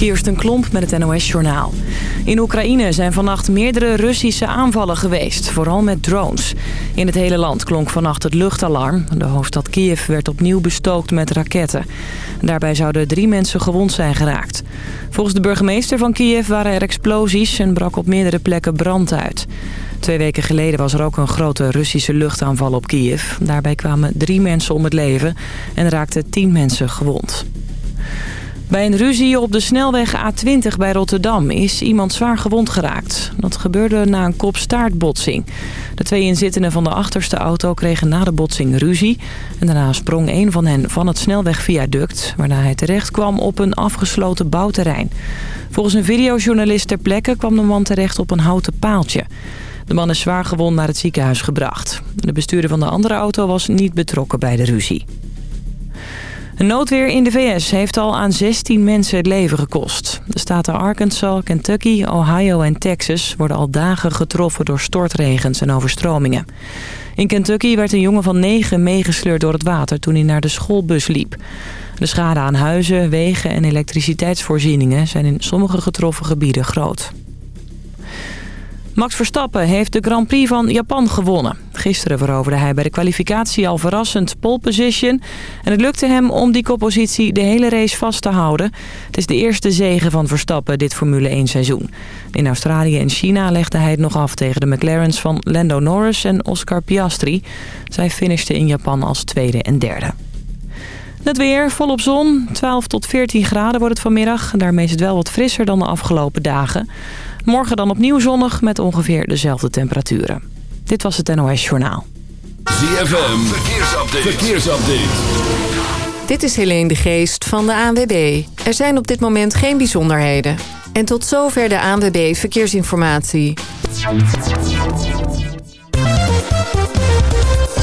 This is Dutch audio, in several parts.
Kirsten Klomp met het NOS-journaal. In Oekraïne zijn vannacht meerdere Russische aanvallen geweest, vooral met drones. In het hele land klonk vannacht het luchtalarm. De hoofdstad Kiev werd opnieuw bestookt met raketten. Daarbij zouden drie mensen gewond zijn geraakt. Volgens de burgemeester van Kiev waren er explosies en brak op meerdere plekken brand uit. Twee weken geleden was er ook een grote Russische luchtaanval op Kiev. Daarbij kwamen drie mensen om het leven en raakten tien mensen gewond. Bij een ruzie op de snelweg A20 bij Rotterdam is iemand zwaar gewond geraakt. Dat gebeurde na een kopstaartbotsing. De twee inzittenden van de achterste auto kregen na de botsing ruzie. En daarna sprong een van hen van het snelwegviaduct... waarna hij terecht kwam op een afgesloten bouwterrein. Volgens een videojournalist ter plekke kwam de man terecht op een houten paaltje. De man is zwaar gewond naar het ziekenhuis gebracht. De bestuurder van de andere auto was niet betrokken bij de ruzie. Een noodweer in de VS heeft al aan 16 mensen het leven gekost. De staten Arkansas, Kentucky, Ohio en Texas worden al dagen getroffen door stortregens en overstromingen. In Kentucky werd een jongen van 9 meegesleurd door het water toen hij naar de schoolbus liep. De schade aan huizen, wegen en elektriciteitsvoorzieningen zijn in sommige getroffen gebieden groot. Max Verstappen heeft de Grand Prix van Japan gewonnen. Gisteren veroverde hij bij de kwalificatie al verrassend pole position. En het lukte hem om die koppositie de hele race vast te houden. Het is de eerste zege van Verstappen dit Formule 1 seizoen. In Australië en China legde hij het nog af tegen de McLaren's van Lando Norris en Oscar Piastri. Zij finishten in Japan als tweede en derde. Het weer, volop zon. 12 tot 14 graden wordt het vanmiddag. Daarmee is het wel wat frisser dan de afgelopen dagen. Morgen dan opnieuw zonnig met ongeveer dezelfde temperaturen. Dit was het NOS Journaal. ZFM, verkeersupdate. verkeersupdate. Dit is Helene de Geest van de ANWB. Er zijn op dit moment geen bijzonderheden. En tot zover de ANWB Verkeersinformatie.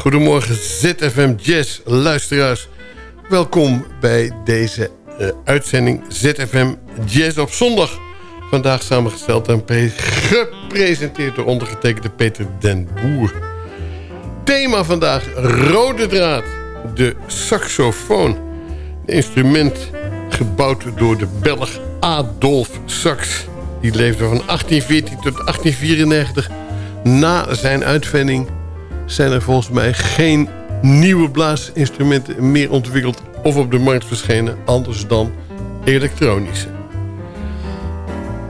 goedemorgen ZFM Jazz luisteraars. Welkom bij deze eh, uitzending ZFM Jazz op zondag. Vandaag samengesteld en gepresenteerd door ondergetekende Peter den Boer. Thema vandaag, rode draad, de saxofoon. Een instrument gebouwd door de Belg Adolf Sax. Die leefde van 1814 tot 1894. Na zijn uitvinding zijn er volgens mij geen nieuwe blaasinstrumenten meer ontwikkeld of op de markt verschenen, anders dan elektronische.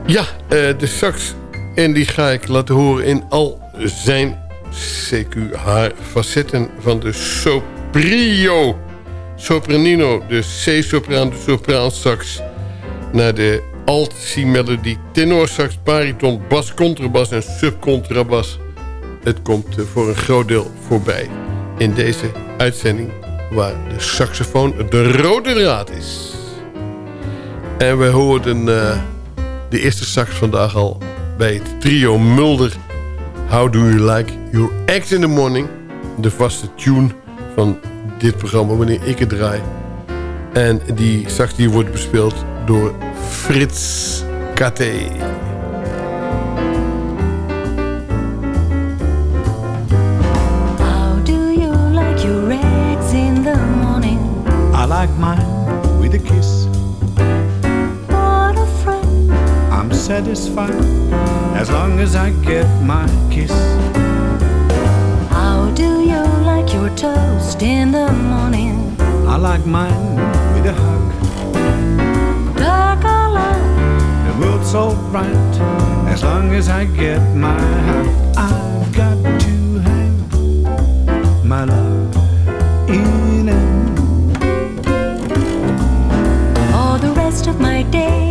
Ja, eh, de sax, en die ga ik laten horen in al zijn CQ haar facetten van de soprio. Sopranino, de C-sopraan, de sopraan sax... naar de alt C-melodie, tenorsax, bariton, bas, contrabas en subcontrabas. Het komt eh, voor een groot deel voorbij in deze uitzending... waar de saxofoon de rode draad is. En we hoorden uh, de eerste sax vandaag al bij het trio Mulder... How Do You Like Your Act in the Morning... de vaste tune van dit programma wanneer ik het draai. En die sax die wordt bespeeld door Frits Kate. Satisfied as long as I get my kiss. How do you like your toast in the morning? I like mine with a hug. Dark or light? The world's so bright as long as I get my hug. I've got to have my love in it. All the rest of my day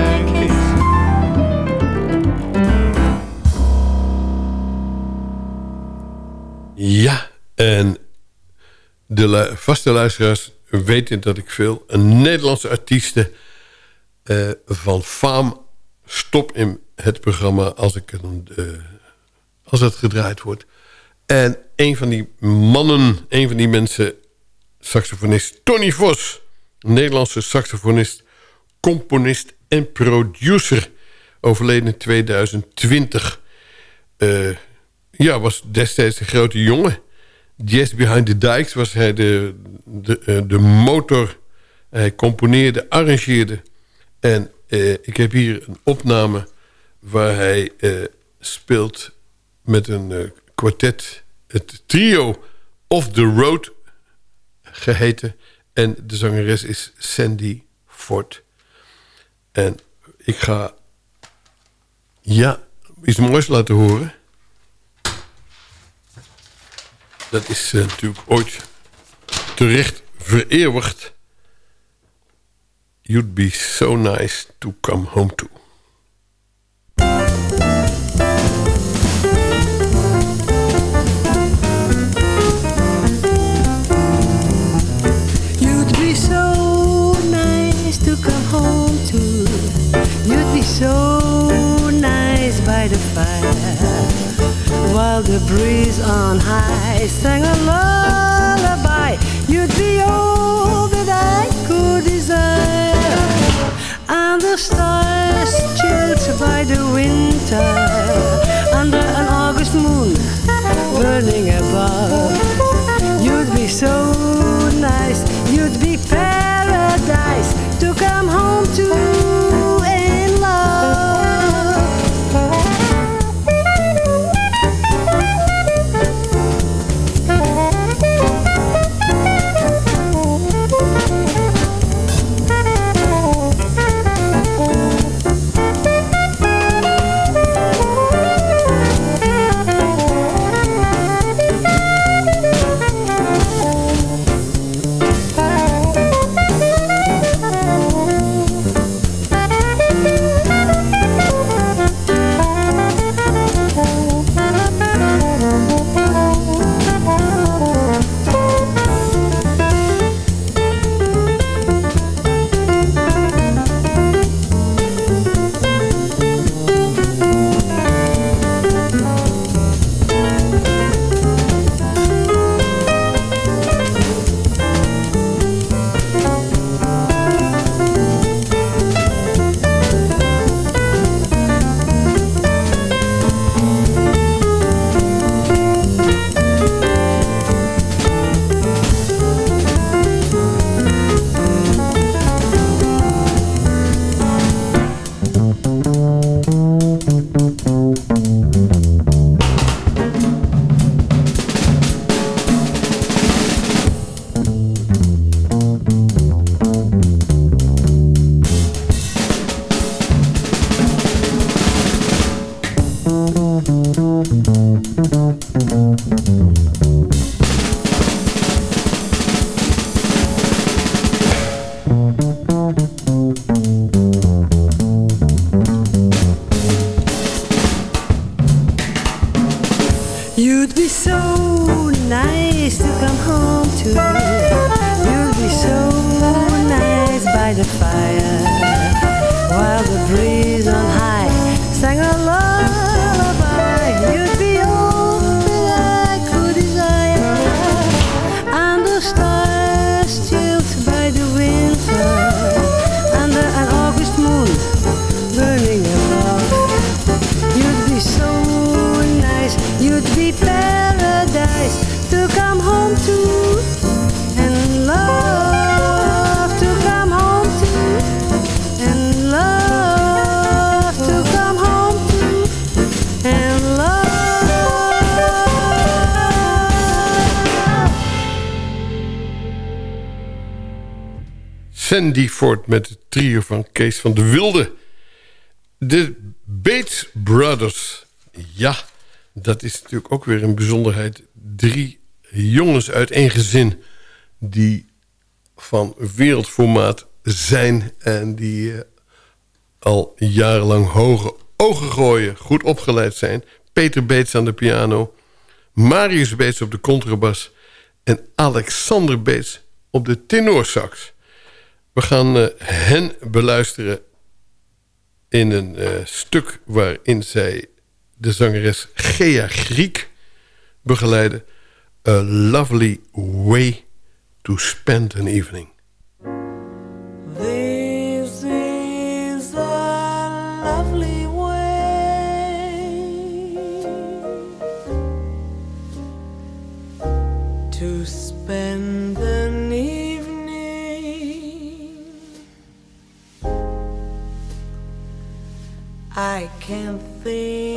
en de vaste luisteraars weten dat ik veel Nederlandse artiesten eh, van faam stop in het programma als, ik, een, eh, als het gedraaid wordt. En een van die mannen, een van die mensen, saxofonist Tony Vos. Nederlandse saxofonist, componist en producer. Overleden in 2020. Eh, ja, was destijds een grote jongen. Jazz Behind the Dikes was hij de, de, eh, de motor. Hij componeerde, arrangeerde. En eh, ik heb hier een opname waar hij eh, speelt met een eh, kwartet. Het trio Off the Road geheten. En de zangeres is Sandy Ford. En ik ga ja, iets moois laten horen. Dat is eh, natuurlijk ooit terecht vereeuwigd. You'd be so nice to come home to. While the breeze on high sang a lullaby. You'd be all that I could desire. And the stars chilled by the winter. the fire. While Sandy Ford met het trio van Kees van de Wilde. De Bates Brothers. Ja, dat is natuurlijk ook weer een bijzonderheid. Drie jongens uit één gezin die van wereldformaat zijn... en die eh, al jarenlang hoge ogen gooien, goed opgeleid zijn. Peter Beets aan de piano, Marius Beets op de contrabas... en Alexander Beets op de tenorsax. We gaan uh, hen beluisteren in een uh, stuk waarin zij de zangeres Gea Griek begeleiden. A lovely way to spend an evening. I can't think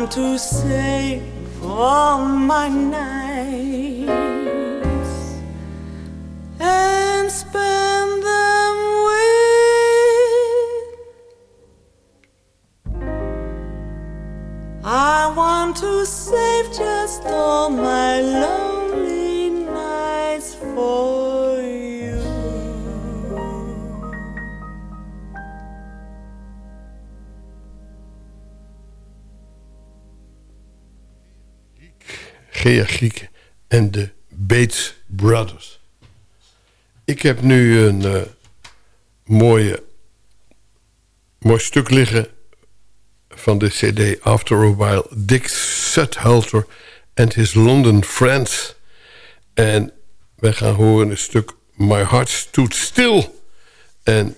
want to save all my nights Gea Griek en de Bates Brothers. Ik heb nu een eh, mooie, mooi stuk liggen van de cd After a While. Dick Suthalter and His London Friends. En wij gaan horen een stuk My Heart Stood Still. En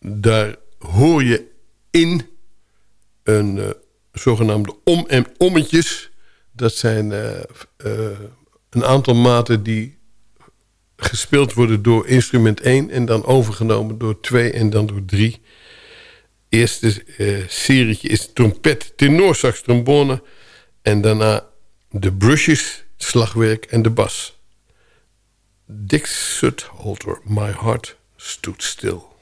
daar hoor je in een eh, zogenaamde om- en ommetjes. Dat zijn eh, eh, een aantal maten die gespeeld worden door instrument 1... en dan overgenomen door 2 en dan door 3. Eerste eh serietje is trompet, tenorsax, trombone... en daarna de brushes, slagwerk en de bas. Dick Sutholter, My Heart Stood Still.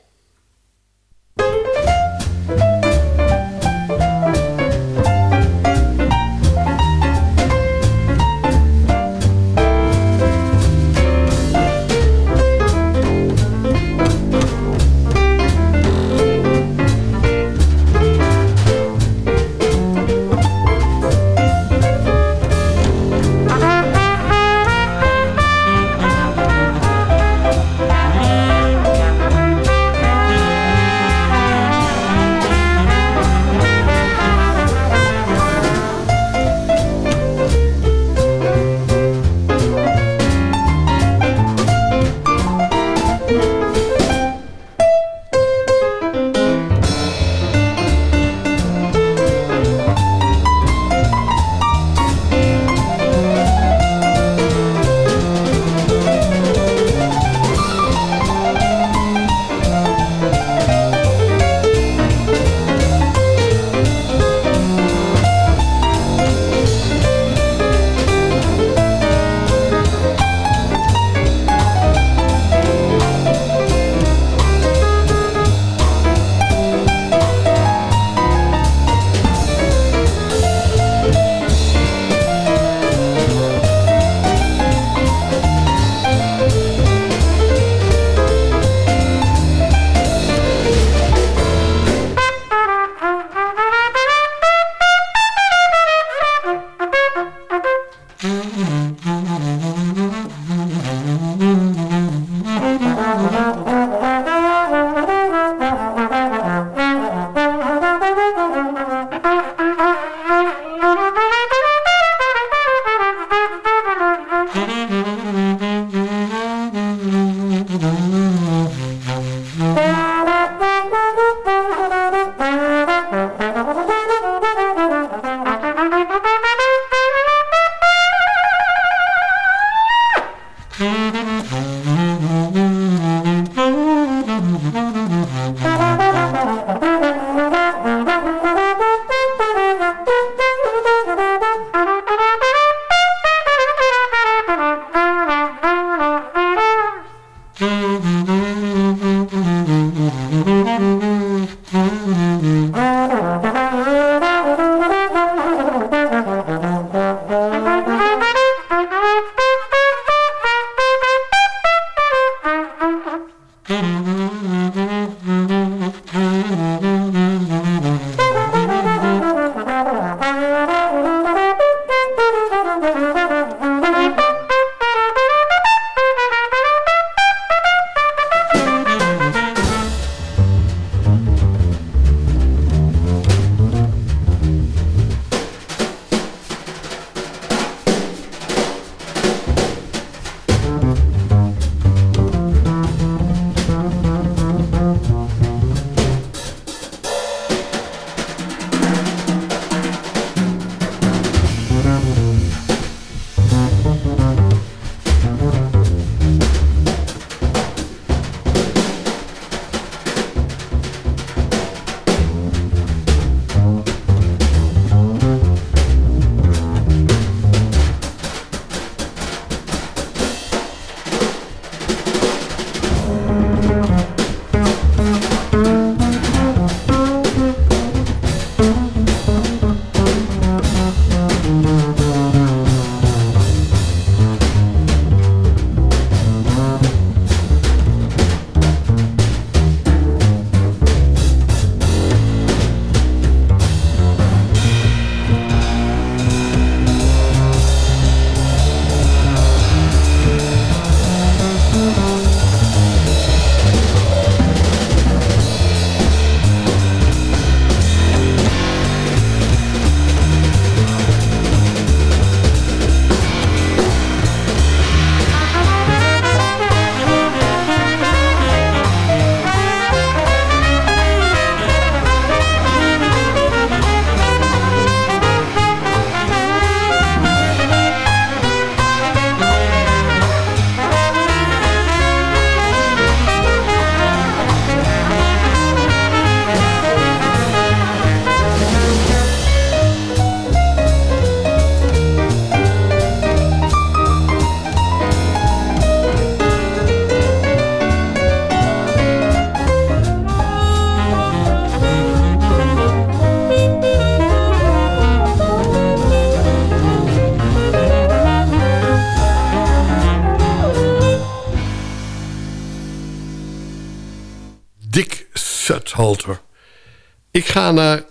Ik ga naar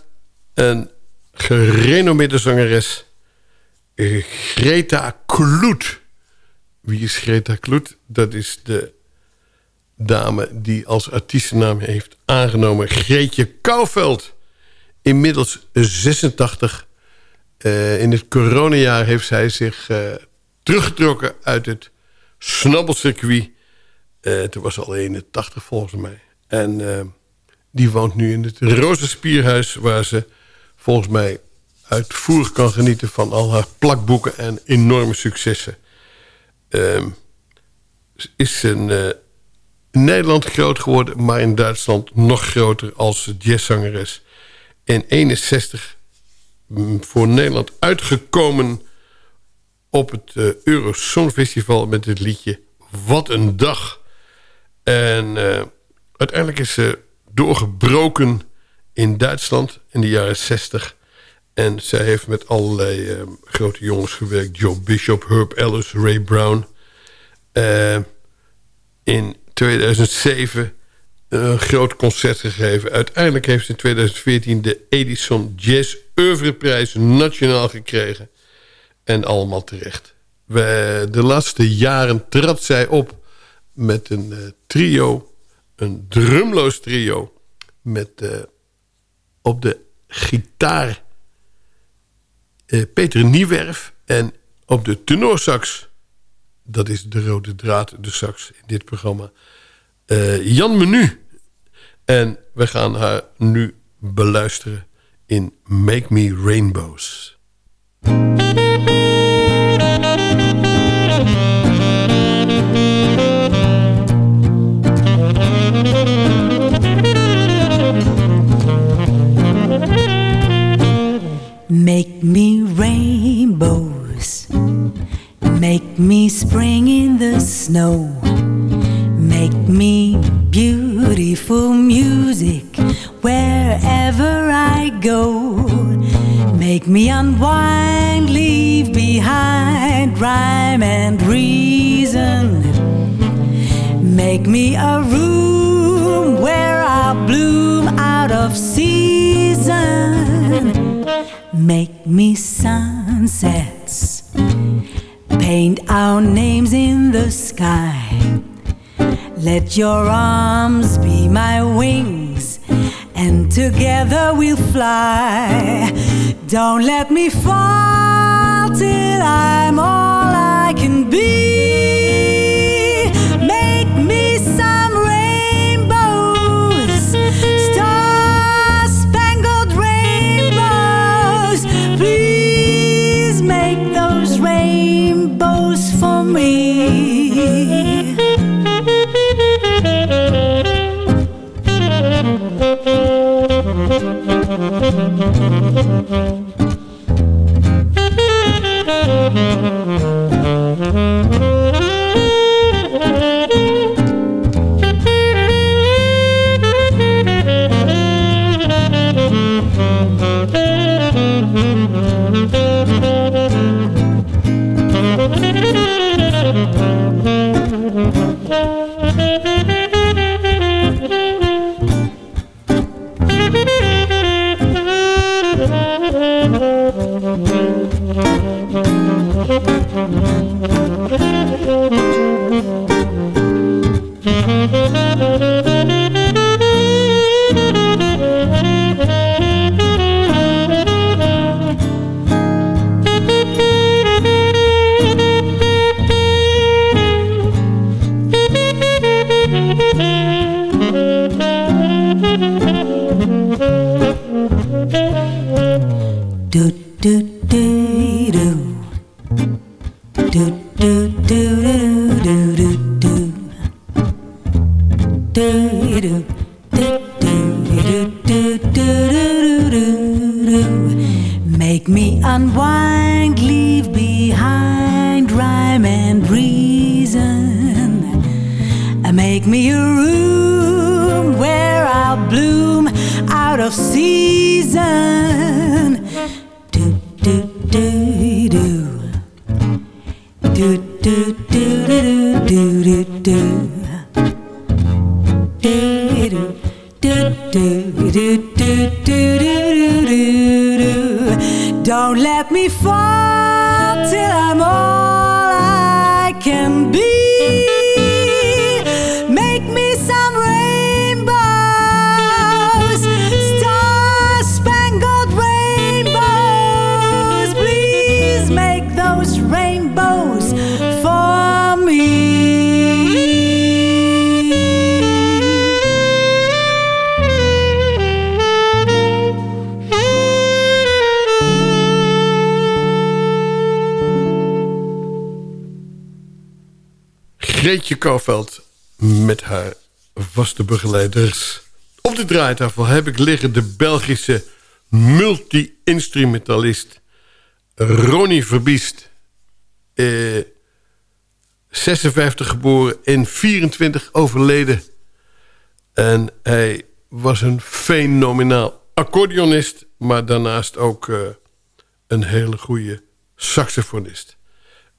een gerenommeerde zangeres... Greta Kloet. Wie is Greta Kloet? Dat is de dame die als artiestennaam heeft aangenomen... Greetje Kouwveld. Inmiddels 86. Eh, in het coronajaar heeft zij zich eh, teruggetrokken uit het snabbelcircuit. Uh, toen was al 81 volgens mij. En die woont nu in het Rozenspierhuis... waar ze volgens mij uitvoerig kan genieten van al haar plakboeken... en enorme successen. Ze is eh, in Nederland groot geworden... maar in Duitsland nog groter als jazzzangeres. In 61 mm, voor Nederland uitgekomen op het uh, Eurosongfestival met het liedje Wat een dag. En uh, uiteindelijk is ze doorgebroken in Duitsland in de jaren 60. En zij heeft met allerlei uh, grote jongens gewerkt. Joe Bishop, Herb Ellis, Ray Brown. in 2007 een groot concert gegeven. Uiteindelijk heeft ze in 2014 de Edison Jazz Oeuvreprijs nationaal gekregen. En allemaal terecht. De laatste jaren trad zij op met een uh, trio. Een drumloos trio. Met uh, op de gitaar uh, Peter Niewerf. En op de tenorsax. Dat is de rode draad, de sax in dit programma. Jan Menu. En we gaan haar nu beluisteren in Make Me Rainbows. Make me rainbows. Make me spring in the snow. Make me beautiful music wherever I go. Make me unwind, leave behind rhyme and reason. Make me a room where I bloom out of season. Make me sunsets. Paint our names in the sky. Let your arms be my wings, and together we'll fly. Don't let me fall till I'm all I can be. Mm-hmm. Do do do begeleiders. Op de draaitafel heb ik liggen de Belgische multi-instrumentalist Ronnie Verbiest. Eh, 56 geboren en 24 overleden. En hij was een fenomenaal accordeonist... maar daarnaast ook eh, een hele goede saxofonist.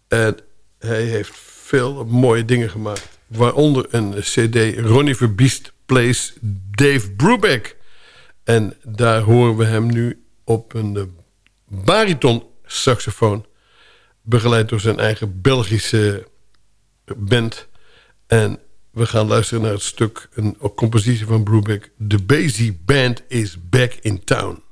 En hij heeft veel mooie dingen gemaakt. Waaronder een cd Ronnie Verbiest Plays Dave Brubeck. En daar horen we hem nu op een eh, bariton saxofoon. Begeleid door zijn eigen Belgische band. En we gaan luisteren naar het stuk, een compositie van Brubeck. The Basie Band is back in town.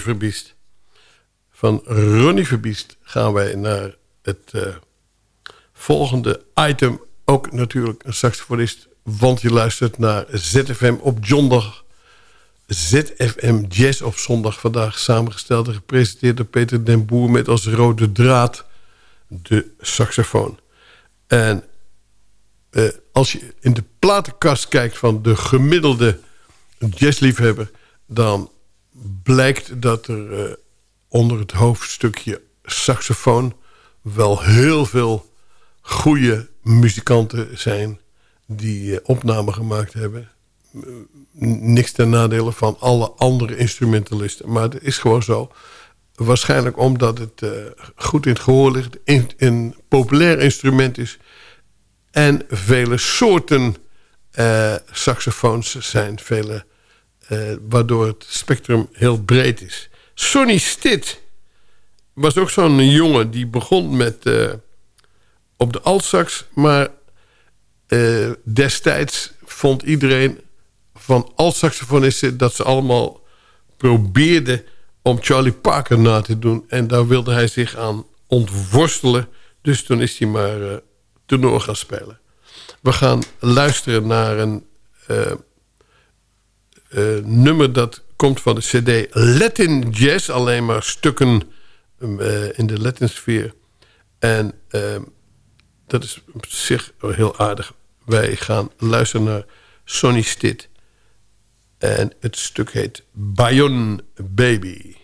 Verbiest. Van Ronnie Verbiest gaan wij naar het eh, volgende item. Ook natuurlijk een saxofonist, want je luistert naar ZFM op zondag. ZFM Jazz op zondag. Vandaag samengesteld en gepresenteerd door Peter den Boer... met als rode draad de saxofoon. En eh, als je in de platenkast kijkt van de gemiddelde jazzliefhebber... dan blijkt dat er eh, onder het hoofdstukje saxofoon... wel heel veel goede muzikanten zijn die uh, opnamen gemaakt hebben. niks ten nadele van alle andere instrumentalisten. Maar het is gewoon zo. Waarschijnlijk omdat het goed in het gehoor ligt. Een, een populair instrument is. En vele soorten saxofoons zijn. Vele, waardoor het spectrum heel breed is. Sonny Stitt was ook zo'n jongen die begon met op de altsax. Maar uh, destijds vond iedereen van altsaxofonisten... dat ze allemaal probeerden om Charlie Parker na te doen. En daar wilde hij zich aan ontworstelen. Dus toen is hij maar uh, tenor gaan spelen. We gaan luisteren naar een nummer dat komt van de cd Latin Jazz. Alleen maar stukken in de Latin sfeer. En dat is op zich heel aardig. Wij gaan luisteren naar Sonny Stitt. En het stuk heet Bayon Baby.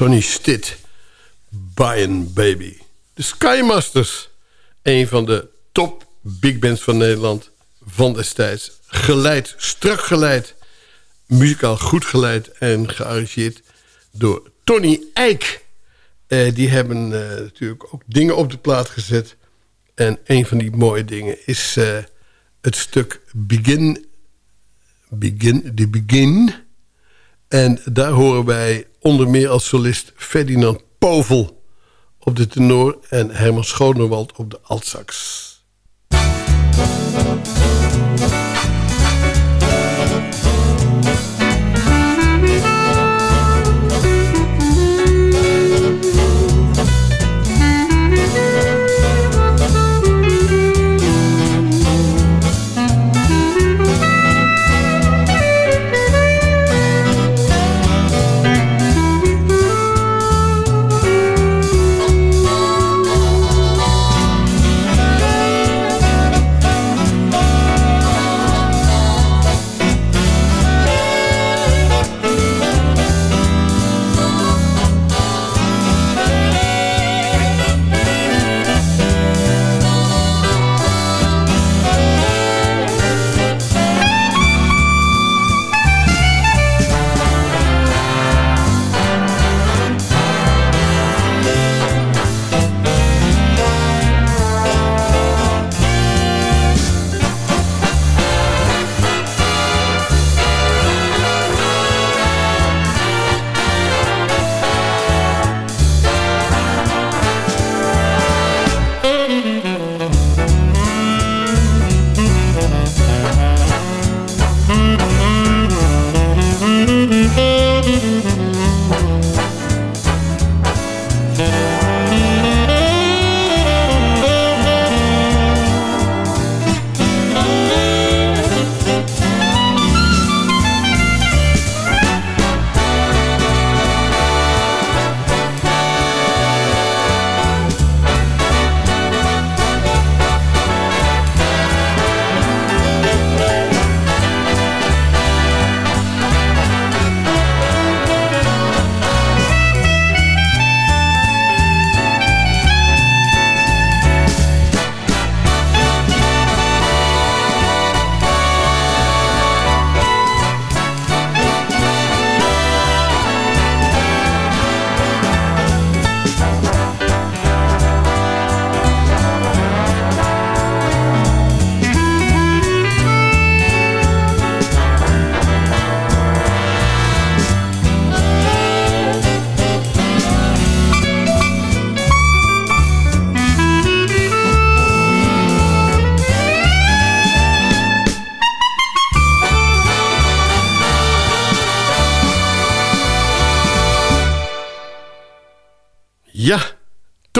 Sonny Stitt, Bayern Baby. De Skymasters, een van de top big bands van Nederland van destijds. Geleid, strak geleid, muzikaal goed geleid en gearrangeerd door Tony Eijk. Eh, die hebben eh, natuurlijk ook dingen op de plaat gezet. En een van die mooie dingen is eh, het stuk Begin, Begin, The Begin. En daar horen wij onder meer als solist Ferdinand Povel op de tenor... en Herman Schoonewald op de altsax.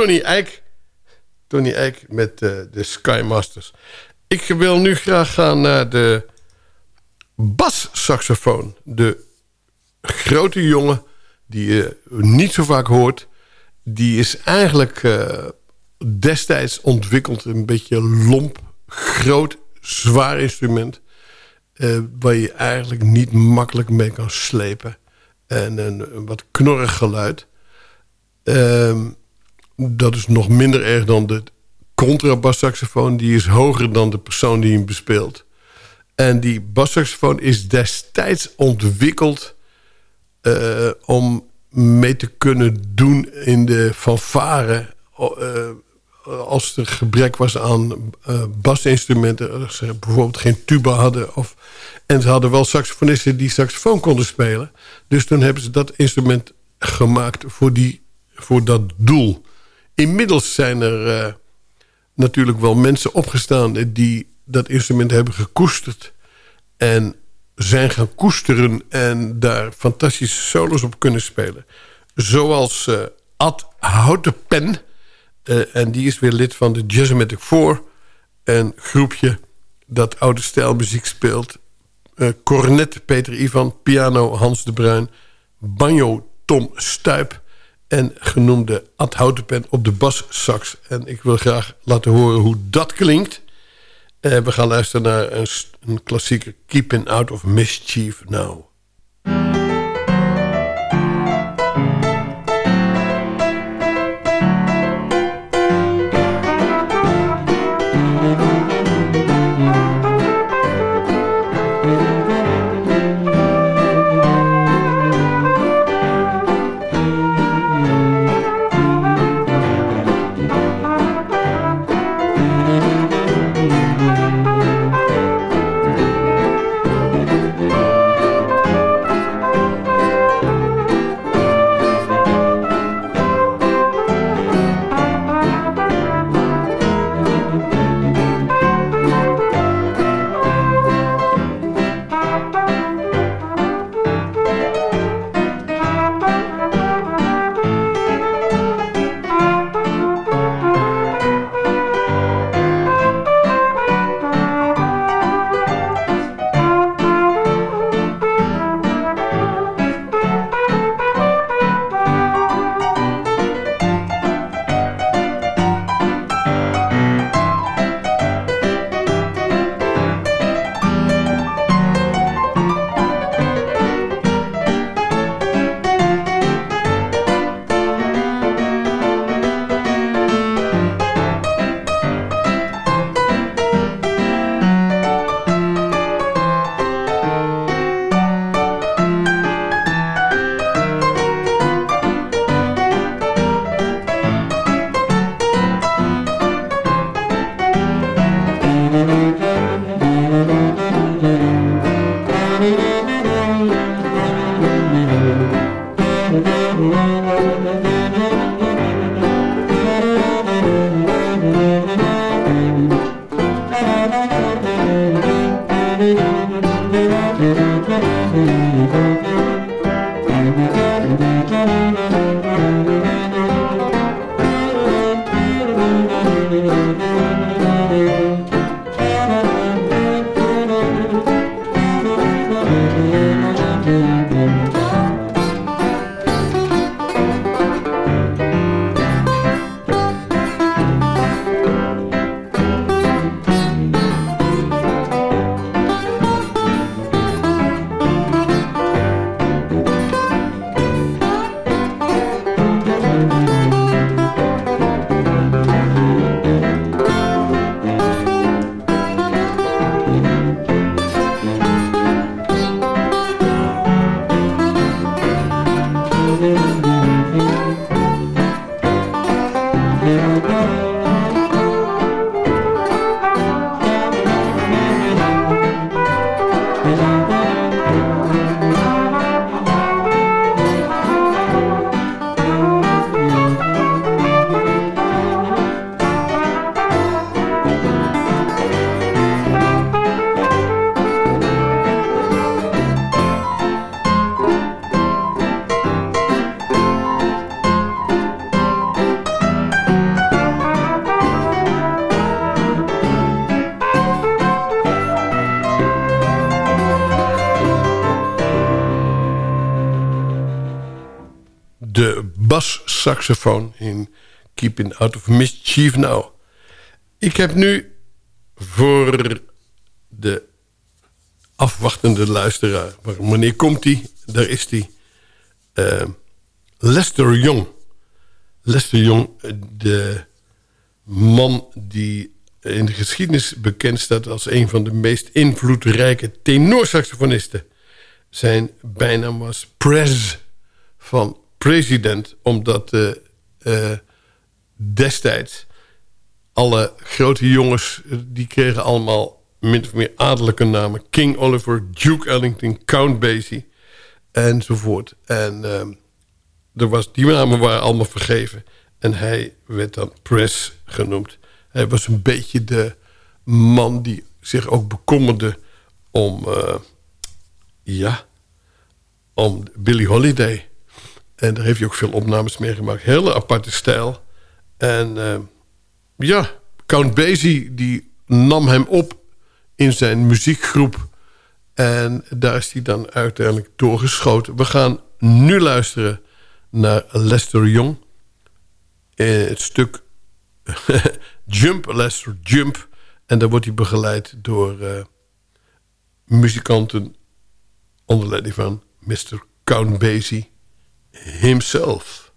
Tony Eijk. Tony Eijk met uh, de Skymasters. Ik wil nu graag gaan naar de bassaxofoon. De grote jongen die je niet zo vaak hoort. Die is eigenlijk uh, destijds ontwikkeld. Een beetje lomp, groot, zwaar instrument. Uh, waar je eigenlijk niet makkelijk mee kan slepen. En een, wat knorrig geluid. Ehm, dat is nog minder erg dan de contrabassaxofoon. Die is hoger dan de persoon die hem bespeelt. En die bassaxofoon is destijds ontwikkeld... Uh, om mee te kunnen doen in de fanfare... Uh, als er gebrek was aan uh, basinstrumenten... als ze bijvoorbeeld geen tuba hadden... Of, en ze hadden wel saxofonisten die saxofoon konden spelen. Dus toen hebben ze dat instrument gemaakt voor die voor dat doel. Inmiddels zijn er uh, natuurlijk wel mensen opgestaan... die dat instrument hebben gekoesterd... en zijn gaan koesteren en daar fantastische solos op kunnen spelen. Zoals uh, Ad Houtenpen. Uh, en die is weer lid van de Jazzmatic Four. Een groepje dat oude stijlmuziek speelt. Uh, cornet Peter Ivan, piano Hans de Bruin... banjo Tom Stuip en genoemde Ad Houtenpen op de bassax. En ik wil graag laten horen hoe dat klinkt. Uh, we gaan luisteren naar een, een klassieke Keeping Out of Mischief Now. Bassaxofoon in Keeping Out of Mischief Now. Ik heb nu voor de afwachtende luisteraar... wanneer komt hij? Daar is hij. Uh, Lester Young. Lester Young, de man die in de geschiedenis bekend staat... als een van de meest invloedrijke tenorsaxofonisten. Zijn bijnaam was Prez van president... omdat uh, uh, destijds alle grote jongens... die kregen allemaal min of meer adellijke namen. King Oliver, Duke Ellington, Count Basie enzovoort. En er was, die namen waren allemaal vergeven. En hij werd dan Press genoemd. Hij was een beetje de man die zich ook bekommerde om... Uh, ja, om Billie Holiday. En daar heeft hij ook veel opnames mee gemaakt. Hele aparte stijl. En uh, ja, Count Basie die nam hem op in zijn muziekgroep. En daar is hij dan uiteindelijk doorgeschoten. We gaan nu luisteren naar Lester Young. In het stuk Jump, Lester Jump. En daar wordt hij begeleid door uh, muzikanten onder leiding van Mr. Count Basie himself.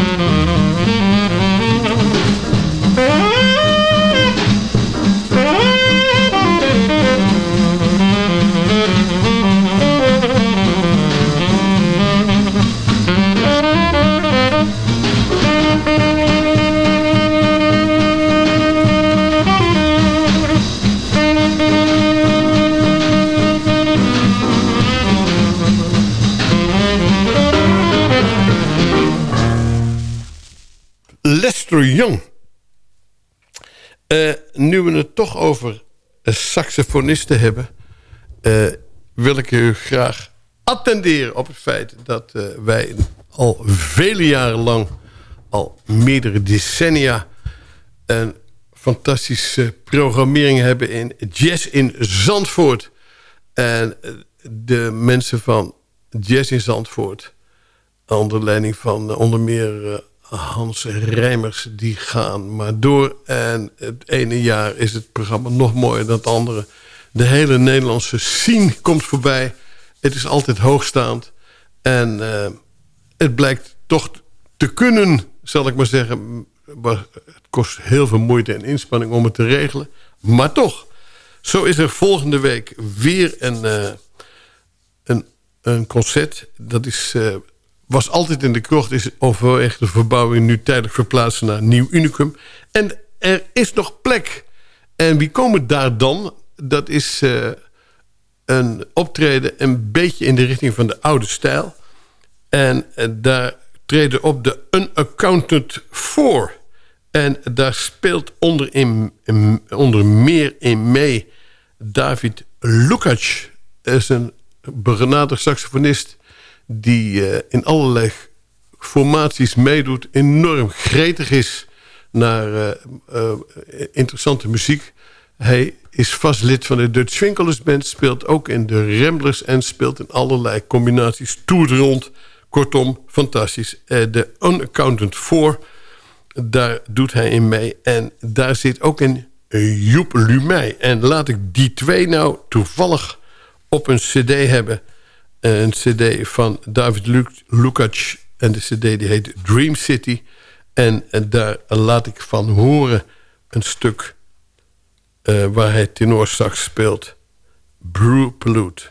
Música Eh, nu we het toch over saxofonisten hebben... Uh, wil ik u graag attenderen op het feit... dat wij al vele jaren lang, al meerdere decennia... een fantastische programmering hebben in Jazz in Zandvoort. En de mensen van Jazz in Zandvoort... onder leiding van onder meer Hans Rijmers die gaan maar door. En het ene jaar is het programma nog mooier dan het andere. De hele Nederlandse scene komt voorbij. Het is altijd hoogstaand. En uh, het blijkt toch te kunnen, zal ik maar zeggen. Het kost heel veel moeite en inspanning om het te regelen. Maar toch, zo is er volgende week weer een, uh, een, een concert. Dat is uh, was altijd in de krocht... is overwege de verbouwing nu tijdelijk verplaatst naar Nieuw Unicum. En er is nog plek. En wie komen daar dan? Dat is uh, een optreden een beetje in de richting van de oude stijl. En uh, daar treden op de Unaccounted voor. En daar speelt onder, in, in, onder meer in mee David Lukacs. is een begenadigd saxofonist die uh, in allerlei formaties meedoet... enorm gretig is naar uh, uh, interessante muziek. Hij is vast lid van de Dutch Winkelers Band... speelt ook in de Ramblers en speelt in allerlei combinaties. Toert rond, kortom, fantastisch. de Unaccountant 4, daar doet hij in mee. En daar zit ook een Joep Lumey. En laat ik die twee nou toevallig op een cd hebben een cd van David Lukacs. En de cd die heet Dream City. En, en daar laat ik van horen een stuk uh, waar hij tenorsax speelt. Brew Pollute.